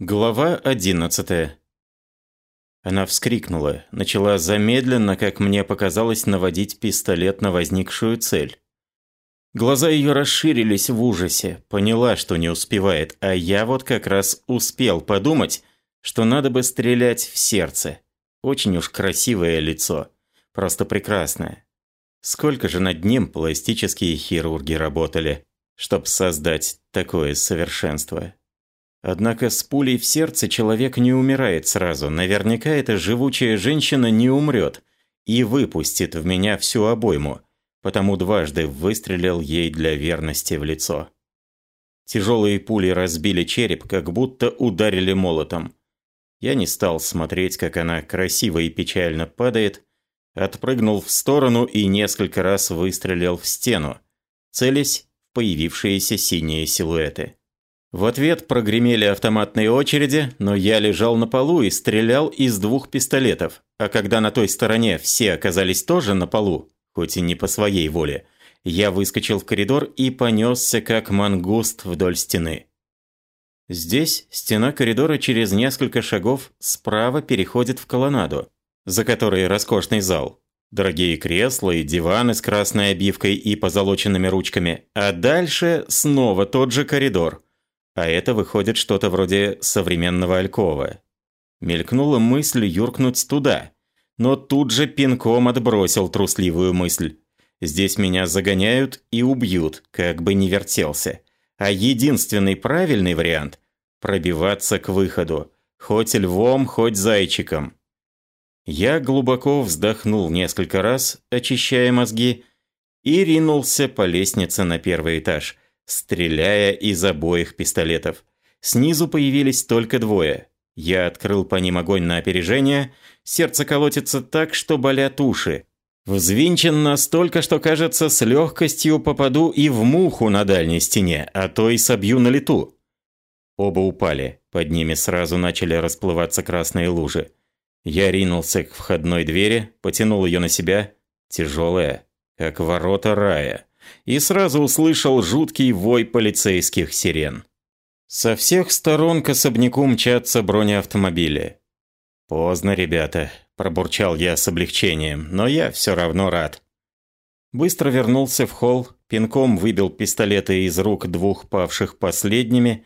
Глава одиннадцатая. Она вскрикнула, начала замедленно, как мне показалось, наводить пистолет на возникшую цель. Глаза ее расширились в ужасе, поняла, что не успевает, а я вот как раз успел подумать, что надо бы стрелять в сердце. Очень уж красивое лицо, просто прекрасное. Сколько же над ним пластические хирурги работали, чтобы создать такое совершенство. Однако с пулей в сердце человек не умирает сразу. Наверняка эта живучая женщина не умрет и выпустит в меня всю обойму, потому дважды выстрелил ей для верности в лицо. Тяжелые пули разбили череп, как будто ударили молотом. Я не стал смотреть, как она красиво и печально падает, отпрыгнул в сторону и несколько раз выстрелил в стену, целясь в появившиеся синие силуэты. В ответ прогремели автоматные очереди, но я лежал на полу и стрелял из двух пистолетов. А когда на той стороне все оказались тоже на полу, хоть и не по своей воле, я выскочил в коридор и понесся как мангуст вдоль стены. Здесь стена коридора через несколько шагов справа переходит в колоннаду, за которой роскошный зал. Дорогие кресла и диваны с красной обивкой и позолоченными ручками, а дальше снова тот же коридор – а это выходит что-то вроде современного алькова. Мелькнула мысль юркнуть туда, но тут же пинком отбросил трусливую мысль. Здесь меня загоняют и убьют, как бы не вертелся. А единственный правильный вариант – пробиваться к выходу, хоть львом, хоть зайчиком. Я глубоко вздохнул несколько раз, очищая мозги, и ринулся по лестнице на первый этаж – стреляя из обоих пистолетов. Снизу появились только двое. Я открыл по ним огонь на опережение, сердце колотится так, что болят уши. Взвинчен настолько, что, кажется, с легкостью попаду и в муху на дальней стене, а то и собью на лету. Оба упали, под ними сразу начали расплываться красные лужи. Я ринулся к входной двери, потянул ее на себя, тяжелая, как ворота рая и сразу услышал жуткий вой полицейских сирен. Со всех сторон к особняку мчатся бронеавтомобили. «Поздно, ребята», – пробурчал я с облегчением, но я все равно рад. Быстро вернулся в холл, пинком выбил пистолеты из рук двух павших последними,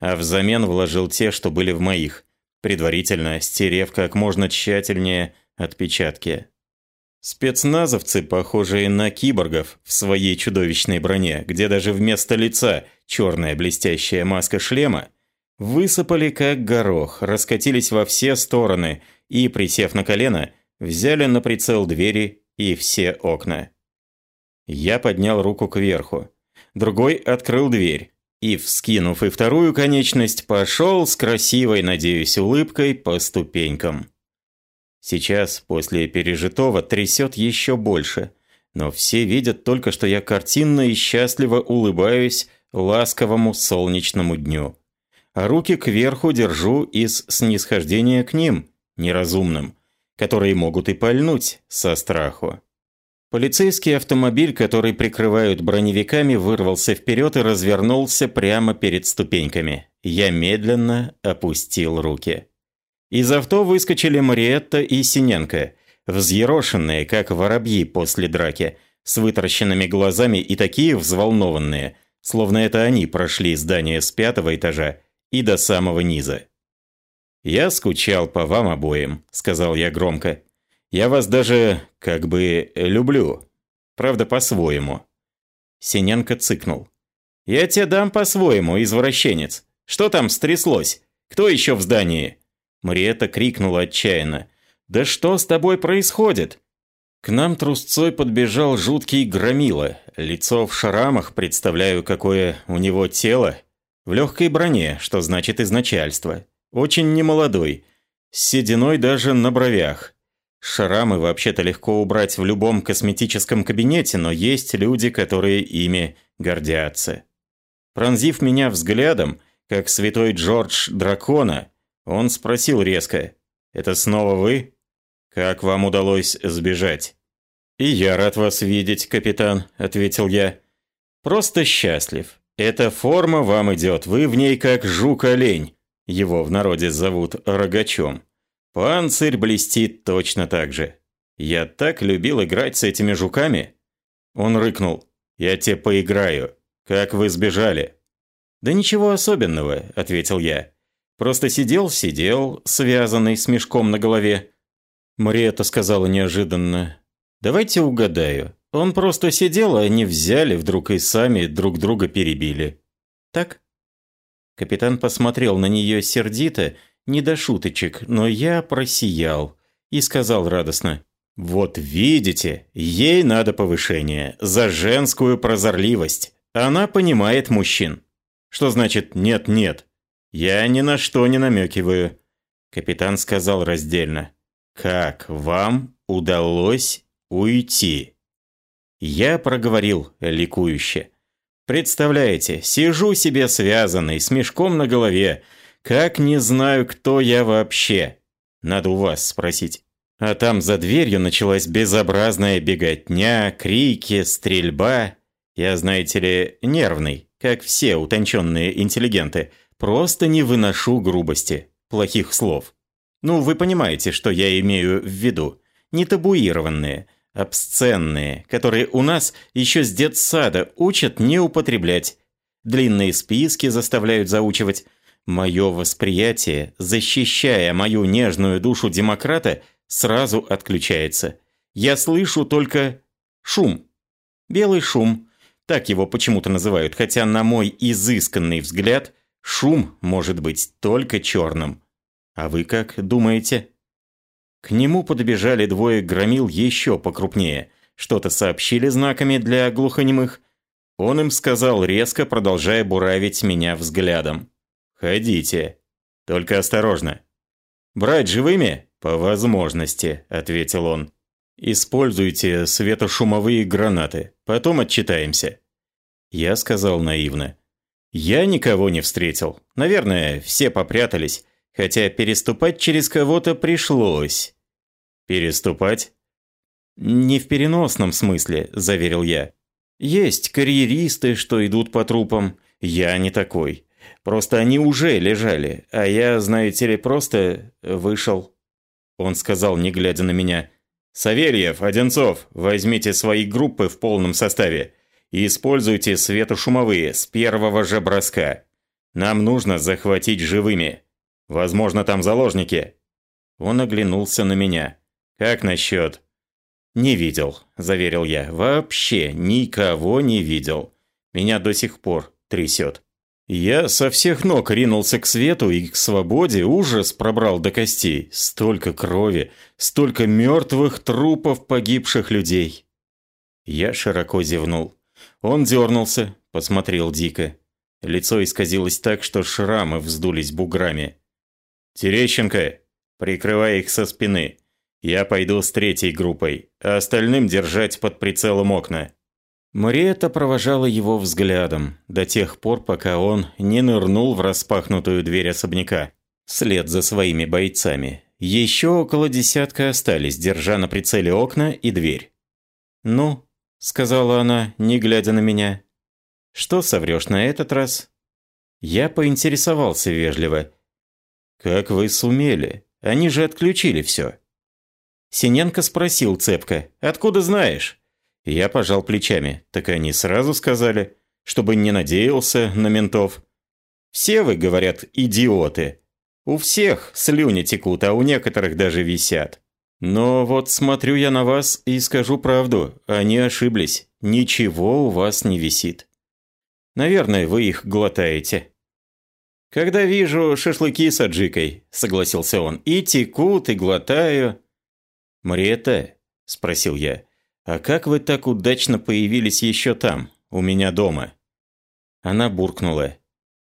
а взамен вложил те, что были в моих, предварительно стерев как можно тщательнее отпечатки. Спецназовцы, похожие на киборгов в своей чудовищной броне, где даже вместо лица черная блестящая маска шлема, высыпали как горох, раскатились во все стороны и, присев на колено, взяли на прицел двери и все окна. Я поднял руку кверху. Другой открыл дверь и, вскинув и вторую конечность, пошел с красивой, надеюсь, улыбкой по ступенькам. Сейчас, после пережитого, трясет еще больше. Но все видят только, что я картинно и счастливо улыбаюсь ласковому солнечному дню. А руки кверху держу из снисхождения к ним, неразумным, которые могут и пальнуть со страху. Полицейский автомобиль, который прикрывают броневиками, вырвался вперед и развернулся прямо перед ступеньками. Я медленно опустил руки. Из авто выскочили Мариетта и Синенко, взъерошенные, как воробьи после драки, с вытаращенными глазами и такие взволнованные, словно это они прошли здание с пятого этажа и до самого низа. «Я скучал по вам обоим», — сказал я громко. «Я вас даже, как бы, люблю. Правда, по-своему». Синенко цыкнул. «Я тебе дам по-своему, извращенец. Что там стряслось? Кто еще в здании?» Мариэта крикнула отчаянно. «Да что с тобой происходит?» К нам трусцой подбежал жуткий громила. Лицо в шрамах, представляю, какое у него тело. В легкой броне, что значит из начальства. Очень немолодой. С сединой даже на бровях. Шрамы вообще-то легко убрать в любом косметическом кабинете, но есть люди, которые ими гордятся. Пронзив меня взглядом, как святой Джордж Дракона, он спросил резко. «Это снова вы? Как вам удалось сбежать?» «И я рад вас видеть, капитан», — ответил я. «Просто счастлив. Эта форма вам идет, вы в ней как жук-олень. Его в народе зовут Рогачом. Панцирь блестит точно так же. Я так любил играть с этими жуками. Он рыкнул. «Я тебе поиграю. Как вы сбежали?» «Да ничего особенного», — ответил я. «Просто сидел-сидел, связанный с мешком на голове». Мариэта сказала неожиданно. «Давайте угадаю. Он просто сидел, а они взяли вдруг и сами друг друга перебили. Так?» Капитан посмотрел на нее сердито, не до шуточек, но я просиял и сказал радостно. «Вот видите, ей надо повышение за женскую прозорливость. Она понимает мужчин». Что значит «нет-нет»? Я ни на что не намекиваю. Капитан сказал раздельно. «Как вам удалось уйти?» Я проговорил ликующе. «Представляете, сижу себе связанный, с мешком на голове. Как не знаю, кто я вообще. Надо у вас спросить». А там за дверью началась безобразная беготня, крики, стрельба. Я, знаете ли, нервный как все утонченные интеллигенты, просто не выношу грубости, плохих слов. Ну, вы понимаете, что я имею в виду. Не табуированные, обсценные, которые у нас еще с детсада учат не употреблять. Длинные списки заставляют заучивать. Мое восприятие, защищая мою нежную душу демократа, сразу отключается. Я слышу только шум. Белый шум, так его почему-то называют, хотя на мой изысканный взгляд шум может быть только черным. А вы как думаете? К нему подбежали двое громил еще покрупнее. Что-то сообщили знаками для глухонемых. Он им сказал резко, продолжая буравить меня взглядом. «Ходите. Только осторожно». «Брать живыми?» «По возможности», — ответил он. Используйте светошумовые гранаты, потом отчитаемся. Я сказал наивно. Я никого не встретил. Наверное, все попрятались, хотя переступать через кого-то пришлось. Переступать? Не в переносном смысле, заверил я. Есть карьеристы, что идут по трупам. Я не такой. Просто они уже лежали, а я, знаете ли, просто вышел. Он сказал, не глядя на меня, «Савельев, Одинцов, возьмите свои группы в полном составе и используйте светошумовые с первого же броска. Нам нужно захватить живыми. Возможно, там заложники». Он оглянулся на меня. «Как насчет?» «Не видел», – заверил я. «Вообще никого не видел. Меня до сих пор трясет». Я со всех ног ринулся к свету и к свободе, ужас пробрал до костей. Столько крови, столько мертвых трупов погибших людей. Я широко зевнул. Он дернулся, посмотрел дико. Лицо исказилось так, что шрамы вздулись буграми. «Терещенко, прикрывай их со спины. Я пойду с третьей группой, а остальным держать под прицелом окна. Мариетта провожала его взглядом до тех пор, пока он не нырнул в распахнутую дверь особняка, вслед за своими бойцами. Еще около десятка остались, держа на прицеле окна и дверь. «Ну», — сказала она, не глядя на меня, — «что соврешь на этот раз?» Я поинтересовался вежливо. «Как вы сумели? Они же отключили все». Синенко спросил цепко, «Откуда знаешь?» Я пожал плечами. Так они сразу сказали, чтобы не надеялся на ментов. Все вы, говорят, идиоты. У всех слюни текут, а у некоторых даже висят. Но вот смотрю я на вас и скажу правду, они ошиблись. Ничего у вас не висит. Наверное, вы их глотаете. Когда вижу шашлыки с аджикой, согласился он, и текут, и глотаю. Мрета, спросил я, «А как вы так удачно появились еще там, у меня дома?» Она буркнула.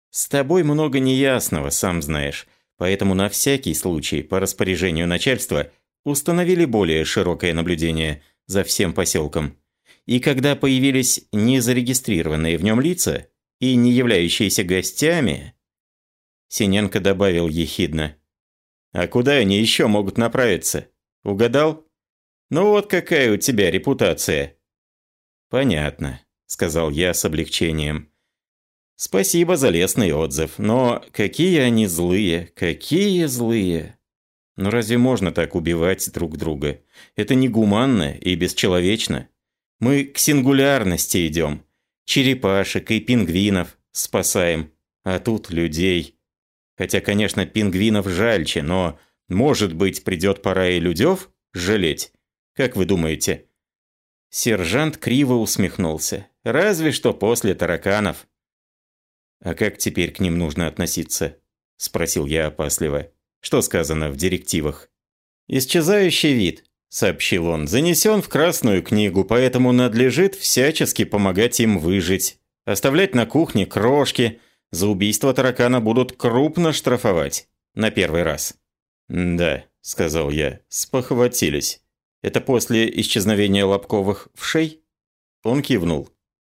«С тобой много неясного, сам знаешь, поэтому на всякий случай, по распоряжению начальства, установили более широкое наблюдение за всем поселком. И когда появились незарегистрированные в нем лица и не являющиеся гостями...» Синенко добавил ехидно. «А куда они еще могут направиться? Угадал?» Ну вот какая у тебя репутация». «Понятно», — сказал я с облегчением. Спасибо за лестный отзыв, но какие они злые, какие злые. Но разве можно так убивать друг друга? Это негуманно и бесчеловечно. Мы к сингулярности идем. Черепашек и пингвинов спасаем, а тут людей. Хотя, конечно, пингвинов жальче, но, может быть, придет пора и людев жалеть? Как вы думаете?» Сержант криво усмехнулся. «Разве что после тараканов». «А как теперь к ним нужно относиться?» – спросил я опасливо. «Что сказано в директивах?» «Исчезающий вид», – сообщил он, – «занесен в Красную книгу, поэтому надлежит всячески помогать им выжить. Оставлять на кухне крошки. За убийство таракана будут крупно штрафовать. На первый раз». «Да», – сказал я, – «спохватились. Это после исчезновения Лобковых в шей?» Он кивнул.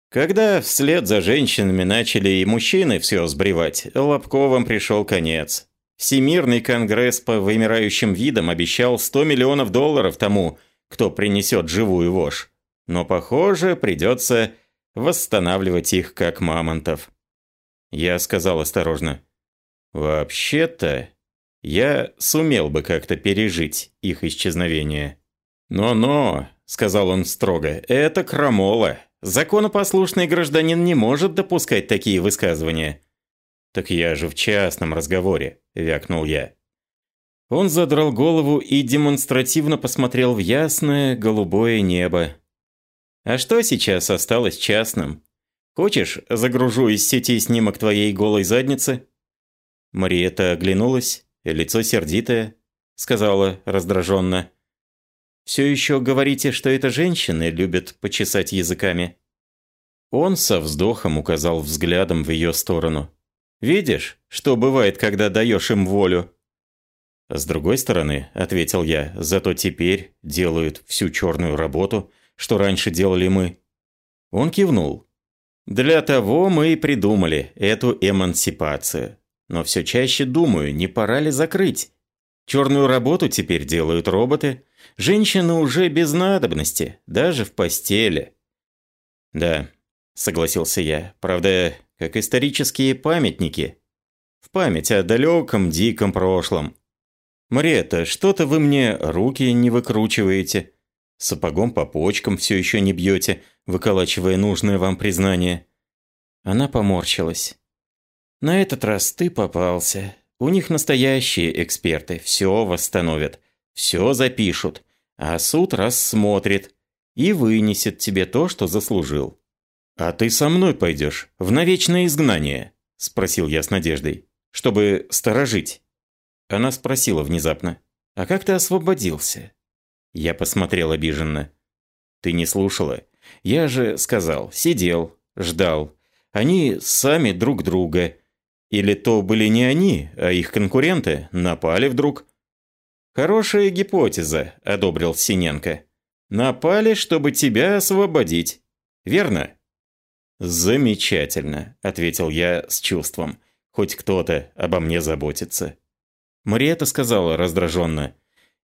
Когда вслед за женщинами начали и мужчины все сбривать, Лобковым пришел конец. Всемирный конгресс по вымирающим видам обещал 100 миллионов долларов тому, кто принесет живую вошь. Но, похоже, придется восстанавливать их как мамонтов. Я сказал осторожно. «Вообще-то, я сумел бы как-то пережить их исчезновение». «Но-но», — сказал он строго, — «это крамола. Законопослушный гражданин не может допускать такие высказывания». «Так я же в частном разговоре», – вякнул я. Он задрал голову и демонстративно посмотрел в ясное голубое небо. «А что сейчас осталось частным? Хочешь, загружу из сети снимок твоей голой задницы?» Мариетта оглянулась, лицо сердитое, сказала раздраженно. Все еще говорите, что это женщины любят почесать языками?» Он со вздохом указал взглядом в ее сторону. «Видишь, что бывает, когда даешь им волю?» «С другой стороны», — ответил я, — «зато теперь делают всю черную работу, что раньше делали мы». Он кивнул. «Для того мы и придумали эту эмансипацию. Но все чаще думаю, не пора ли закрыть? Черную работу теперь делают роботы, женщины уже без надобности, даже в постели. Да, согласился я, правда, как исторические памятники. В память о далеком диком прошлом. Мариетта, что-то вы мне руки не выкручиваете. Сапогом по почкам все еще не бьете, выколачивая нужное вам признание. Она поморщилась. На этот раз ты попался. У них настоящие эксперты, все восстановят, все запишут, а суд рассмотрит и вынесет тебе то, что заслужил. «А ты со мной пойдешь в навечное изгнание?» – спросил я с надеждой. «Чтобы сторожить». Она спросила внезапно. «А как ты освободился?» Я посмотрел обиженно. «Ты не слушала. Я же сказал, сидел, ждал. Они сами друг друга. Или то были не они, а их конкуренты, напали вдруг. «Хорошая гипотеза», – одобрил Синенко. «Напали, чтобы тебя освободить. Верно?» «Замечательно», – ответил я с чувством. «Хоть кто-то обо мне заботится». Мариэта сказала раздраженно.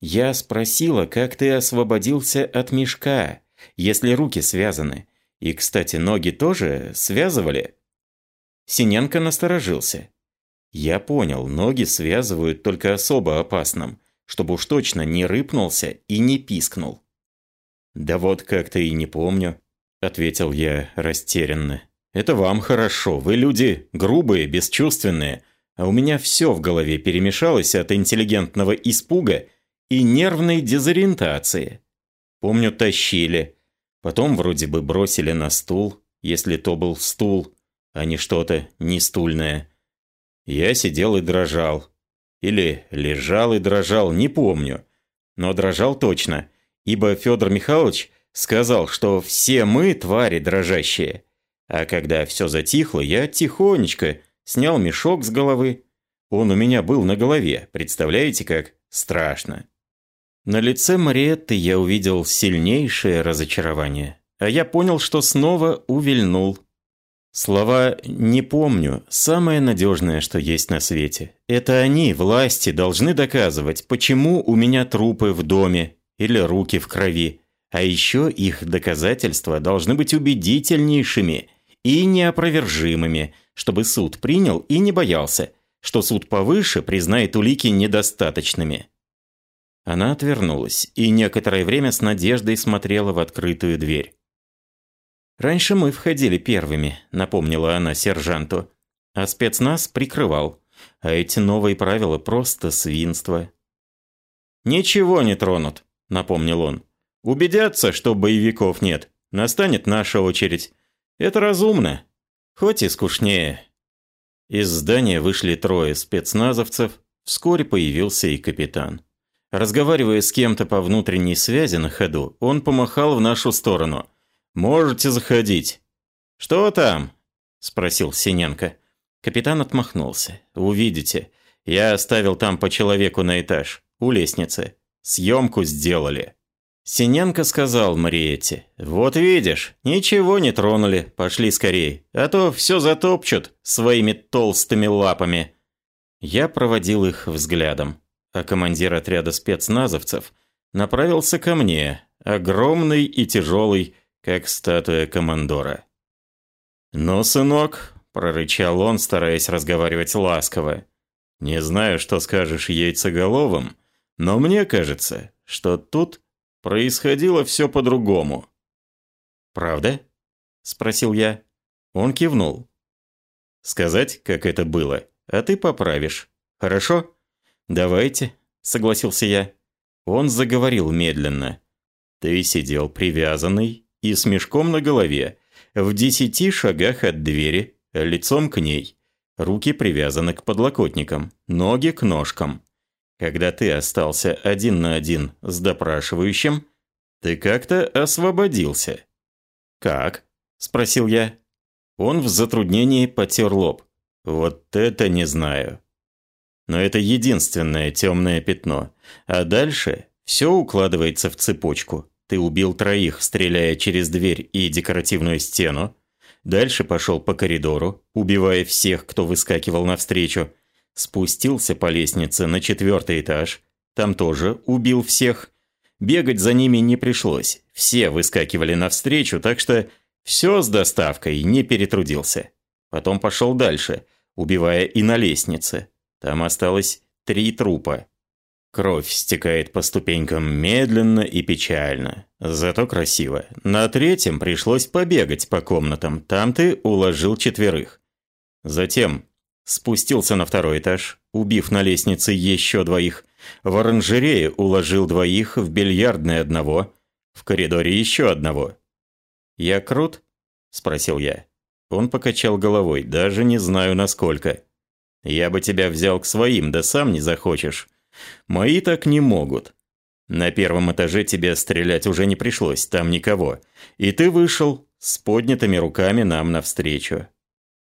«Я спросила, как ты освободился от мешка, если руки связаны. И, кстати, ноги тоже связывали?» Синенко насторожился. Я понял, ноги связывают только особо опасным, чтобы уж точно не рыпнулся и не пискнул. «Да вот как-то и не помню», — ответил я растерянно. «Это вам хорошо, вы люди грубые, бесчувственные, а у меня все в голове перемешалось от интеллигентного испуга и нервной дезориентации. Помню, тащили, потом вроде бы бросили на стул, если то был стул, а не что-то нестульное. Я сидел и дрожал. Или лежал и дрожал, не помню. Но дрожал точно, ибо Федор Михайлович сказал, что все мы твари дрожащие. А когда все затихло, я тихонечко снял мешок с головы. Он у меня был на голове, представляете как? Страшно. На лице Мариетты я увидел сильнейшее разочарование. А я понял, что снова увильнул Слова «не помню» – самое надежное, что есть на свете. Это они, власти, должны доказывать, почему у меня трупы в доме или руки в крови. А еще их доказательства должны быть убедительнейшими и неопровержимыми, чтобы суд принял и не боялся, что суд повыше признает улики недостаточными. Она отвернулась и некоторое время с надеждой смотрела в открытую дверь. «Раньше мы входили первыми», — напомнила она сержанту. «А спецназ прикрывал. А эти новые правила просто свинство». «Ничего не тронут», — напомнил он. «Убедятся, что боевиков нет. Настанет наша очередь. Это разумно. Хоть и скучнее». Из здания вышли трое спецназовцев. Вскоре появился и капитан. Разговаривая с кем-то по внутренней связи на ходу, он помахал в нашу сторону. «Можете заходить». «Что там?» – спросил Синенко. Капитан отмахнулся. «Увидите. Я оставил там по человеку на этаж, у лестницы. Съемку сделали». Синенко сказал Мариетте. «Вот видишь, ничего не тронули, пошли скорее, а то все затопчут своими толстыми лапами». Я проводил их взглядом а командир отряда спецназовцев направился ко мне, огромный и тяжелый, как статуя командора. «Ну, сынок», – прорычал он, стараясь разговаривать ласково, – «не знаю, что скажешь яйцеголовым, но мне кажется, что тут происходило все по-другому». «Правда?» – спросил я. Он кивнул. «Сказать, как это было, а ты поправишь. Хорошо?» «Давайте», — согласился я. Он заговорил медленно. «Ты сидел привязанный и с мешком на голове, в десяти шагах от двери, лицом к ней. Руки привязаны к подлокотникам, ноги к ножкам. Когда ты остался один на один с допрашивающим, ты как-то освободился». «Как?» – спросил я. Он в затруднении потер лоб. «Вот это не знаю но это единственное темное пятно. А дальше все укладывается в цепочку. Ты убил троих, стреляя через дверь и декоративную стену. Дальше пошел по коридору, убивая всех, кто выскакивал навстречу. Спустился по лестнице на четвертый этаж. Там тоже убил всех. Бегать за ними не пришлось. Все выскакивали навстречу, так что все с доставкой, не перетрудился. Потом пошел дальше, убивая и на лестнице. Там осталось три трупа. Кровь стекает по ступенькам медленно и печально. Зато красиво. На третьем пришлось побегать по комнатам. Там ты уложил четверых. Затем спустился на второй этаж, убив на лестнице еще двоих. В оранжерее уложил двоих, в бильярдной одного, в коридоре еще одного. «Я крут?» – спросил я. Он покачал головой, даже не знаю насколько. Я бы тебя взял к своим, да сам не захочешь. Мои так не могут. На первом этаже тебе стрелять уже не пришлось, там никого. И ты вышел с поднятыми руками нам навстречу.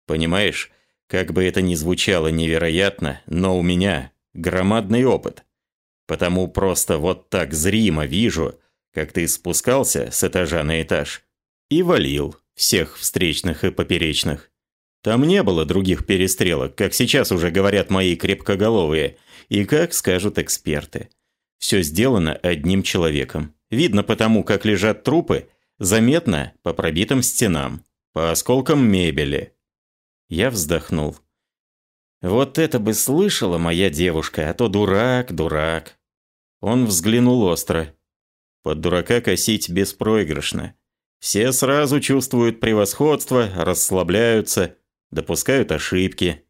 Понимаешь, как бы это ни звучало невероятно, но у меня громадный опыт. Потому просто вот так зримо вижу, как ты спускался с этажа на этаж и валил всех встречных и поперечных. Там не было других перестрелок, как сейчас уже говорят мои крепкоголовые, и как скажут эксперты. Все сделано одним человеком. Видно потому, как лежат трупы, заметно по пробитым стенам, по осколкам мебели. Я вздохнул. Вот это бы слышала моя девушка, а то дурак, дурак. Он взглянул остро. Под дурака косить беспроигрышно. Все сразу чувствуют превосходство, расслабляются, допускают ошибки.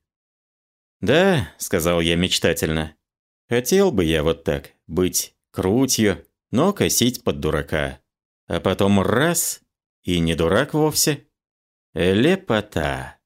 «Да», — сказал я мечтательно, — «хотел бы я вот так, быть крутью, но косить под дурака. А потом раз — и не дурак вовсе. Лепота».